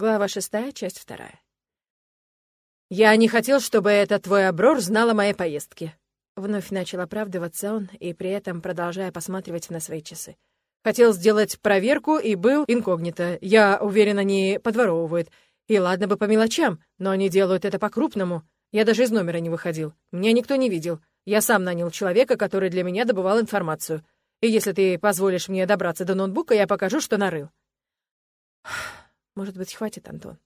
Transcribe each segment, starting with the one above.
Глава шестая, часть вторая. «Я не хотел, чтобы этот твой оброр знал о моей поездке». Вновь начал оправдываться он, и при этом продолжая посматривать на свои часы. «Хотел сделать проверку и был инкогнито. Я уверен, они подворовывают. И ладно бы по мелочам, но они делают это по-крупному. Я даже из номера не выходил. Меня никто не видел. Я сам нанял человека, который для меня добывал информацию. И если ты позволишь мне добраться до ноутбука, я покажу, что нарыл». Может быть, хватит, Антон?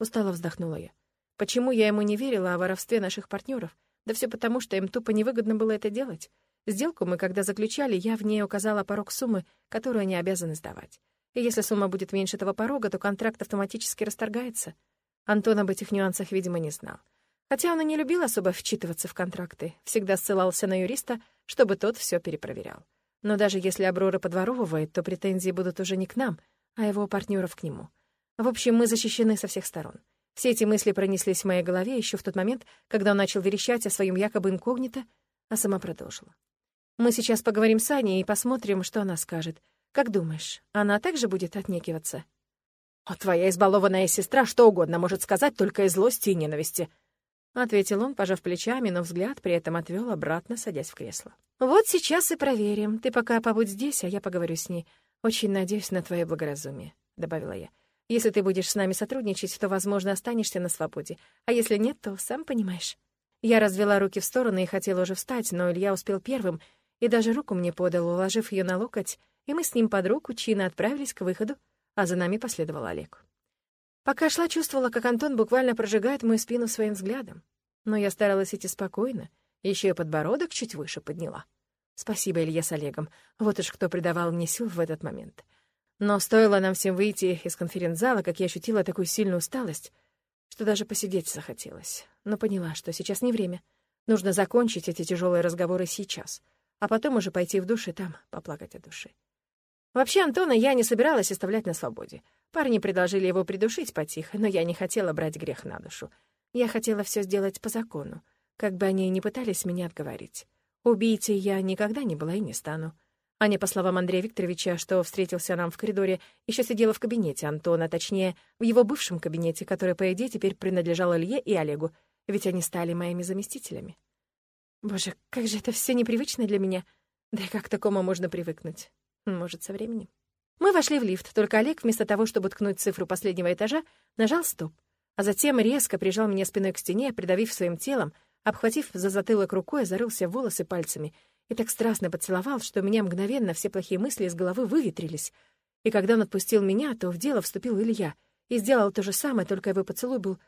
Устало вздохнула я. Почему я ему не верила о воровстве наших партнеров? Да все потому, что им тупо невыгодно было это делать. Сделку мы, когда заключали, я в ней указала порог суммы, которую они обязаны сдавать. И если сумма будет меньше этого порога, то контракт автоматически расторгается. Антон об этих нюансах, видимо, не знал. Хотя он и не любил особо вчитываться в контракты, всегда ссылался на юриста, чтобы тот все перепроверял. Но даже если Аброра подворовывает, то претензии будут уже не к нам, а его партнеров к нему — в общем, мы защищены со всех сторон. Все эти мысли пронеслись в моей голове еще в тот момент, когда он начал верещать о своем якобы инкогнито, а сама продолжила. «Мы сейчас поговорим с Аней и посмотрим, что она скажет. Как думаешь, она также будет отнекиваться?» «А твоя избалованная сестра что угодно может сказать только из злости и ненависти», — ответил он, пожав плечами, но взгляд при этом отвел обратно, садясь в кресло. «Вот сейчас и проверим. Ты пока побудь здесь, а я поговорю с ней. Очень надеюсь на твое благоразумие», — добавила я. Если ты будешь с нами сотрудничать, то, возможно, останешься на свободе. А если нет, то сам понимаешь». Я развела руки в стороны и хотела уже встать, но Илья успел первым и даже руку мне подал, уложив ее на локоть, и мы с ним под руку чинно отправились к выходу, а за нами последовал Олег. Пока шла, чувствовала, как Антон буквально прожигает мою спину своим взглядом. Но я старалась идти спокойно, еще и подбородок чуть выше подняла. Спасибо Илье с Олегом. Вот уж кто придавал мне сил в этот момент. Но стоило нам всем выйти из конференц-зала, как я ощутила такую сильную усталость, что даже посидеть захотелось. Но поняла, что сейчас не время. Нужно закончить эти тяжелые разговоры сейчас, а потом уже пойти в душ и там поплакать от души. Вообще Антона я не собиралась оставлять на свободе. Парни предложили его придушить потихо, но я не хотела брать грех на душу. Я хотела все сделать по закону, как бы они ни пытались меня отговорить. Убийцей я никогда не была и не стану. Аня, по словам Андрея Викторовича, что встретился нам в коридоре, еще сидела в кабинете Антона, точнее, в его бывшем кабинете, который, по идее, теперь принадлежал Илье и Олегу, ведь они стали моими заместителями. Боже, как же это все непривычно для меня. Да и как к такому можно привыкнуть? Может, со временем. Мы вошли в лифт, только Олег, вместо того, чтобы ткнуть цифру последнего этажа, нажал «стоп», а затем резко прижал меня спиной к стене, придавив своим телом, обхватив за затылок рукой, зарылся в волосы пальцами — и так страстно поцеловал, что у меня мгновенно все плохие мысли из головы выветрились. И когда он отпустил меня, то в дело вступил Илья и сделал то же самое, только его поцелуй был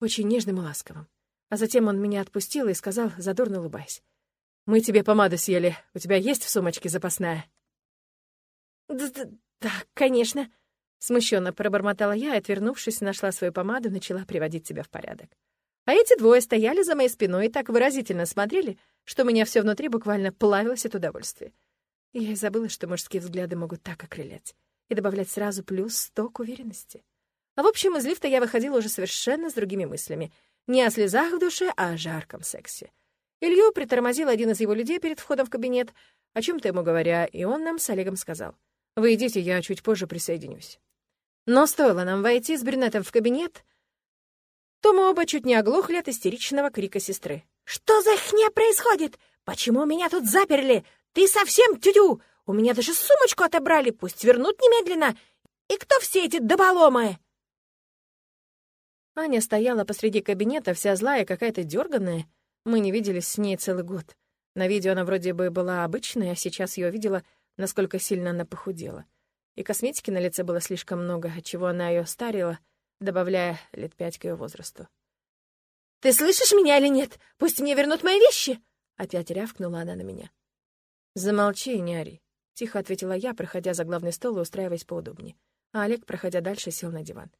очень нежным и ласковым. А затем он меня отпустил и сказал, задорно улыбаясь. «Мы тебе помаду съели. У тебя есть в сумочке запасная?» «Да, конечно», — смущенно пробормотала я и, отвернувшись, нашла свою помаду и начала приводить себя в порядок. А эти двое стояли за моей спиной и так выразительно смотрели, что у меня все внутри буквально плавилось от удовольствия. я и забыла, что мужские взгляды могут так окрылять и добавлять сразу плюс сто уверенности. А в общем, из лифта я выходила уже совершенно с другими мыслями. Не о слезах в душе, а о жарком сексе. Илью притормозил один из его людей перед входом в кабинет, о чем то ему говоря, и он нам с Олегом сказал. «Вы идите, я чуть позже присоединюсь». Но стоило нам войти с брюнетом в кабинет, то мы оба чуть не оглохли от истеричного крика сестры. «Что за хня происходит? Почему меня тут заперли? Ты совсем тю-тю! У меня даже сумочку отобрали, пусть вернут немедленно! И кто все эти доболомы?» Аня стояла посреди кабинета, вся злая, какая-то дерганная. Мы не виделись с ней целый год. На видео она вроде бы была обычной, а сейчас ее видела, насколько сильно она похудела. И косметики на лице было слишком много, отчего она ее старила — добавляя лет пять к ее возрасту. «Ты слышишь меня или нет? Пусть мне вернут мои вещи!» Опять рявкнула она на меня. «Замолчи и не ори», — тихо ответила я, проходя за главный стол и устраиваясь поудобнее. А Олег, проходя дальше, сел на диван.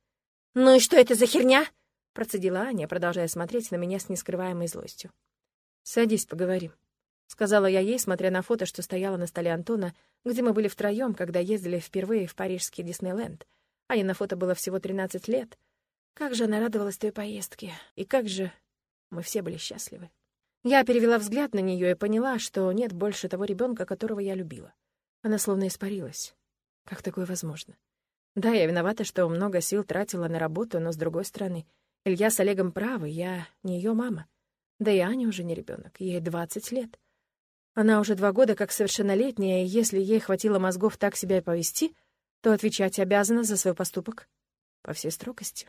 «Ну и что это за херня?» — процедила Аня, продолжая смотреть на меня с нескрываемой злостью. «Садись, поговорим», — сказала я ей, смотря на фото, что стояло на столе Антона, где мы были втроем, когда ездили впервые в парижский Диснейленд — Ане на фото было всего 13 лет. Как же она радовалась той поездке. И как же мы все были счастливы. Я перевела взгляд на нее и поняла, что нет больше того ребенка, которого я любила. Она словно испарилась. Как такое возможно? Да, я виновата, что много сил тратила на работу, но, с другой стороны, Илья с Олегом правы, я не ее мама. Да и Аня уже не ребенок, ей 20 лет. Она уже два года как совершеннолетняя, и если ей хватило мозгов так себя повести, то отвечать обязана за свой поступок по всей строгости.